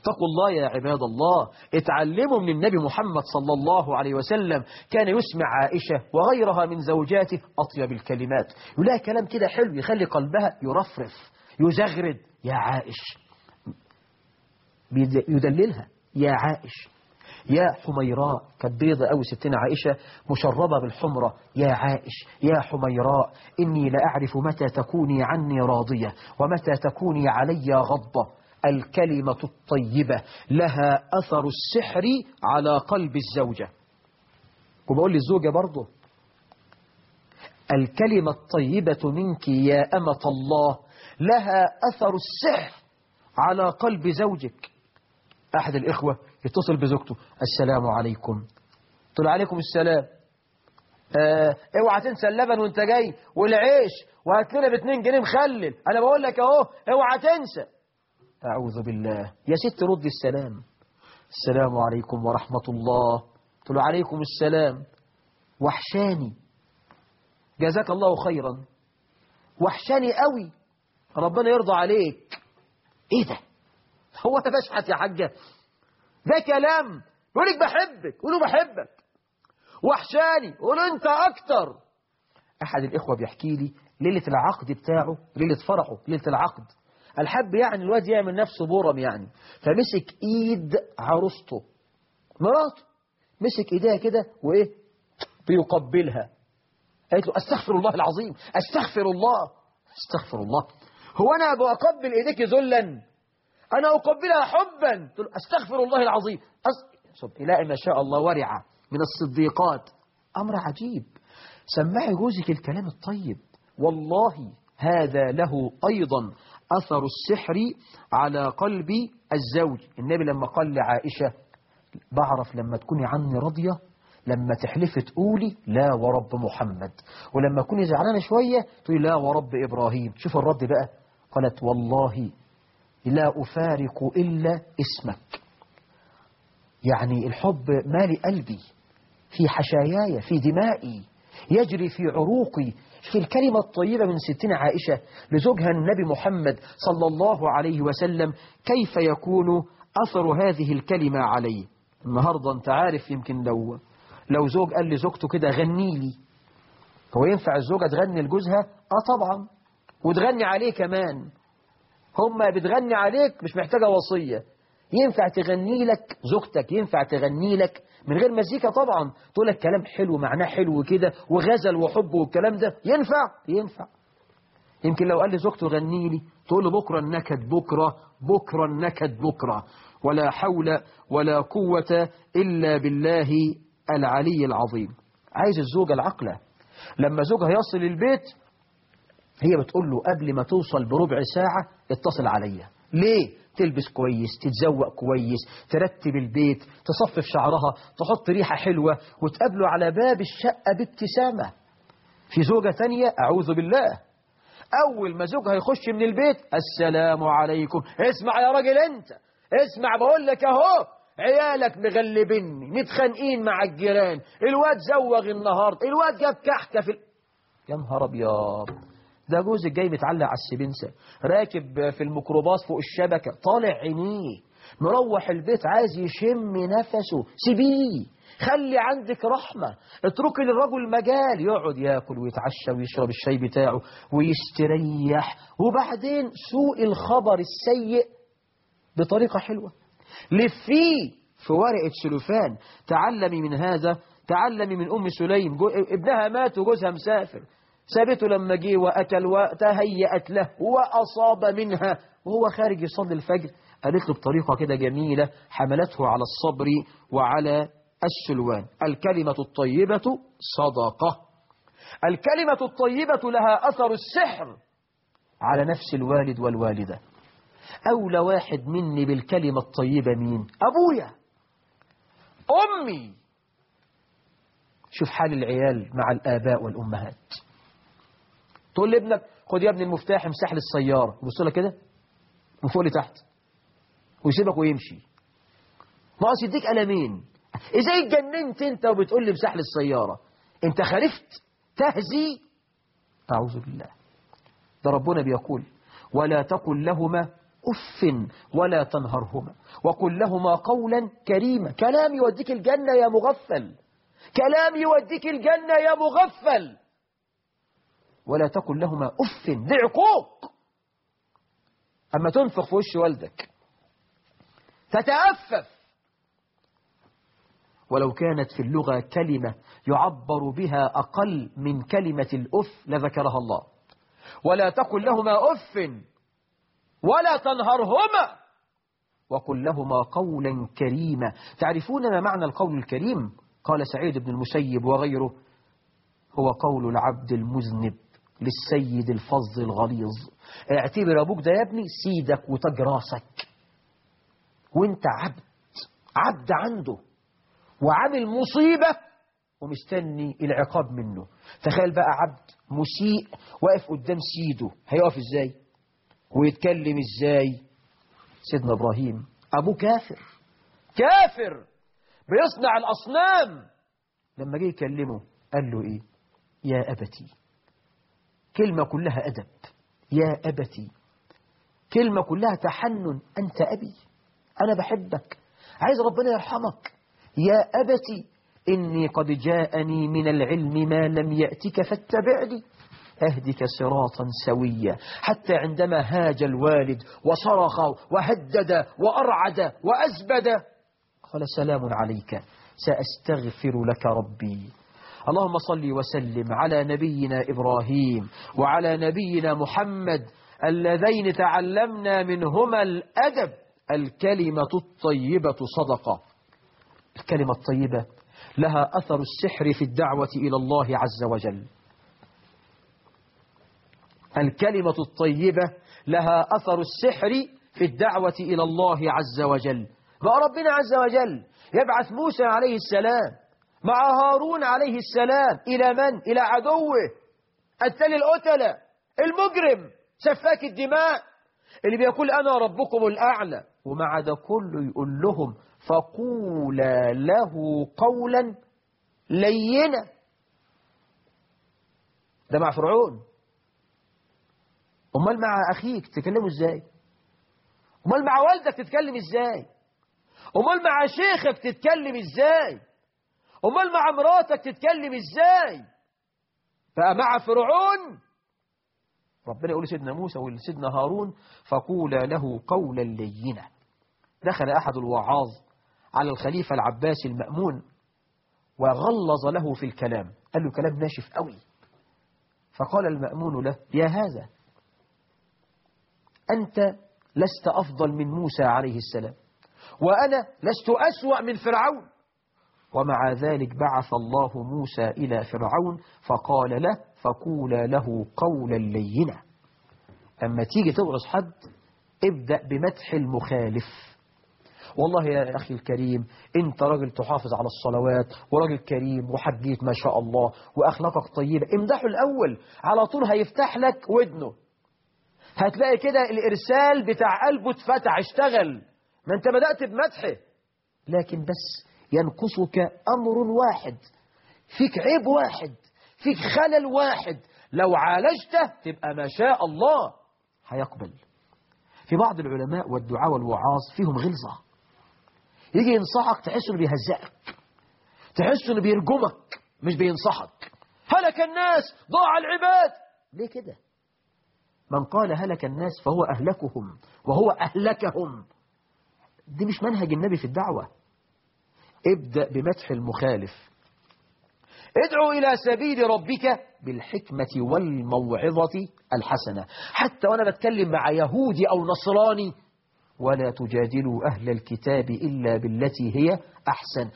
اتقوا الله يا عباد الله. اتعلموا من النبي محمد صلى الله عليه وسلم كان يسمع عائشة وغيرها من زوجاته أطيب الكلمات. يلاقي كلام كده حلو يخلي قلبها يرفرف يزغرد. يا عائش. يدللها. يا عائش. يا حميراء. كانت بيضة أو ستنا عائشة مشربة بالحمرة. يا عائش. يا حميراء إني لأعرف متى تكوني عني راضية ومتى تكوني علي غضة. الكلمة الطيبة لها أثر السحر على قلب الزوجة. وبقول للزوجة برضه الكلمة الطيبة منك يا أمة الله لها أثر السحر على قلب زوجك. أحد الإخوة يتصل بزوجته السلام عليكم. طلع عليكم السلام. آه، اوعى تنسى اللبن وانت جاي والعيش وهات لنا 2 جنيه مخلل. أنا بقول لك أهو اوعى تنسى. أعوذ بالله. يا ست رد السلام. السلام عليكم ورحمة الله. تقول عليكم السلام. وحشاني. جزاك الله خيرا. وحشاني قوي. ربنا يرضى عليك. إيه ده؟ هو تفشحت بشحت يا حاجة. ده كلام. قولك بحبك. قولوا بحبك. وحشاني. قول أنت أكتر. أحد الإخوة بيحكي لي ليلة العقد بتاعه ليلة فرحه ليلة العقد. الحب يعني الواد يعمل نفسه بورم يعني. فمسك إيد عروسته. مراته مسك إيديها كده وإيه؟ بيقبلها. قالت له أستغفر الله العظيم. أستغفر الله. أستغفر الله. هو أنا بقبل إيديك ذلا. أنا أقبلها حبا. تقول أستغفر الله العظيم. أص... إلى ما شاء الله ورعه من الصديقات. أمر عجيب. سمعي جوزك الكلام الطيب. والله هذا له أيضا أثر السحر على قلب الزوج. النبي لما قال لعائشة بعرف لما تكوني عني راضية لما تحلفي تقولي لا ورب محمد. ولما تكوني زعلانة شوية تقولي لا ورب إبراهيم. شوف الرد بقى. قالت والله لا أفارق إلا اسمك. يعني الحب مالي قلبي في حشاياي في دمائي يجري في عروقي في الكلمة الطيبة من ستنا عائشة لزوجها النبي محمد صلى الله عليه وسلم كيف يكون أثر هذه الكلمة عليه النهاردة أنت عارف يمكن لو لو زوج قال لزوجته كده غني لي. هو ينفع الزوجة تغني لجوزها؟ آه طبعا. وتغني عليه كمان. هما بتغني عليك مش محتاجة وصية. ينفع تغني لك زوجتك ينفع تغني لك. من غير مزيكا طبعا. تقول لك كلام حلو معناه حلو كده وغزل وحب والكلام ده. ينفع ينفع. يمكن لو قال لي زوجته غني لي تقول له بكرة النكد بكرة بكرة النكد بكرة. ولا حول ولا قوة إلا بالله العلي العظيم. عايز الزوجة العقله لما زوجها يصل البيت هي بتقول له قبل ما توصل بربع ساعة اتصل عليا. ليه؟ تلبس كويس تتزوق كويس ترتب البيت تصفف شعرها تحط ريحة حلوة وتقابله على باب الشقة بابتسامة. في زوجة ثانية أعوذ بالله. أول ما زوجها يخش من البيت السلام عليكم. اسمع يا راجل أنت. اسمع بقول لك أهو. عيالك مغلبني متخانقين مع الجيران. الواد زوغ النهارده. الواد جاب كحكة في ال... يا نهار أبيض. ده جوز جاي متعلق على السبنسة. راكب في الميكروباص فوق الشبكة. طالع عينيه. مروح البيت عايز يشم نفسه. سيبيه. خلي عندك رحمة. اتركي للرجل مجال. يقعد ياكل ويتعشى ويشرب الشاي بتاعه ويستريح. وبعدين سوء الخبر السيء بطريقة حلوة. لفيه في ورقة سلوفان. تعلمي من هذا. تعلمي من أم سليم. ابنها مات وجوزها مسافر. سابته لما جه وأتى الوقت له وأصاب منها وهو خارج يصلي الفجر. قالت له بطريقة كده جميلة حملته على الصبر وعلى السلوان الكلمة الطيبة صدقة. الكلمة الطيبة لها أثر السحر على نفس الوالد والوالدة. أولى واحد مني بالكلمة الطيبة مين؟ أبويا. أمي. شوف حال العيال مع الآباء والأمهات. تقول لابنك خد يا ابني المفتاح امسح لي السيارة. يبص لك كده من فوق لتحت. ويسيبك ويمشي. ناقص يديك قلمين. إزاي اتجننت أنت وبتقول لي امسح لي السيارة أنت خالفت تهزي؟ أعوذ بالله. ده ربنا بيقول ولا تقل لهما أف ولا تنهرهما. وقل لهما قولا كريما. كلام يوديك الجنة يا مغفل. كلام يوديك الجنة يا مغفل. ولا تقل لهما أف دي عقوق أما تنفخ في وش والدك. تتأفف. ولو كانت في اللغة كلمة يعبر بها أقل من كلمة الأف لذكرها الله. ولا تقل لهما أف. ولا تنهرهما. وقل لهما قولا كريما. تعرفون ما معنى القول الكريم؟ قال سعيد بن المسيب وغيره. هو قول العبد المذنب. للسيد الفظ الغليظ. اعتبر أبوك ده يا ابني سيدك وتاج راسك وانت عبد عبد عنده. وعامل مصيبة ومستني العقاب منه. تخيل بقى عبد مسيء واقف قدام سيده. هيقف إزاي؟ ويتكلم إزاي؟ سيدنا إبراهيم أبوه كافر. كافر! بيصنع الأصنام. لما جه يكلمه قال له إيه؟ يا أبتي. كلمة كلها أدب. يا أبتي كلمة كلها تحنن أنت أبي. أنا بحبك. عايز ربنا يرحمك. يا أبتي إني قد جاءني من العلم ما لم يأتك فاتبعني. أهدك صراطا سويا. حتى عندما هاج الوالد وصرخ وهدد وأرعد وأزبد قال سلام عليك. سأستغفر لك ربي. اللهم صل وسلم على نبينا إبراهيم وعلى نبينا محمد اللذين تعلمنا منهما الأدب. الكلمة الطيبة صدقة. الكلمة الطيبة لها أثر السحر في الدعوة إلى الله عز وجل. الكلمة الطيبة لها أثر السحر في الدعوة إلى الله عز وجل. فربنا عز وجل. يبعث موسى عليه السلام مع هارون عليه السلام إلى من؟ إلى عدوه. التالي القتلة المجرم. سفاك الدماء. اللي بيقول أنا ربكم الأعلى. ومع ده كله يقول لهم فقولا له قولا لينا. ده مع فرعون. أمال مع أخيك تتكلموا إزاي؟ أمال مع والدك تتكلم إزاي؟ أمال مع شيخك تتكلم إزاي؟ امال مع مراتك تتكلم إزاي؟ فمع فرعون؟ ربنا يقول لسيدنا موسى ولسيدنا هارون فقولا له قولا لينا. دخل أحد الوعاظ على الخليفة العباسي المأمون وغلظ له في الكلام. قال له كلام ناشف قوي. فقال المأمون له يا هذا أنت لست أفضل من موسى عليه السلام وأنا لست أسوأ من فرعون. ومع ذلك بعث الله موسى إلى فرعون فقال له فقولا له قولا لينا. أما تيجي تغرس حد ابدأ بمدح المخالف. والله يا أخي الكريم أنت راجل تحافظ على الصلوات وراجل كريم وحجيت ما شاء الله وأخلاقك طيبة. امدحه الأول على طول هيفتح لك ودنه. هتلاقي كده الإرسال بتاع قلبه اتفتح اشتغل. ما أنت بدأت بمدحه. لكن بس ينقصك أمر واحد فيك عيب واحد فيك خلل واحد. لو عالجته تبقى ما شاء الله. هيقبل. في بعض العلماء والدعاء والوعاظ فيهم غلظة. يجي ينصحك تحس إنه بيهزئك تحس إنه بيرجمك مش بينصحك. هلك الناس ضاع العباد. ليه كده؟ من قال هلك الناس فهو أهلكهم وهو أهلكهم. دي مش منهج النبي في الدعوة. ابدأ بمدح المخالف. ادعو إلى سبيل ربك بالحكمة والموعظة الحسنة. حتى وأنا بتكلم مع يهودي أو نصراني ولا تجادلوا أهل الكتاب إلا بالتي هي أحسن.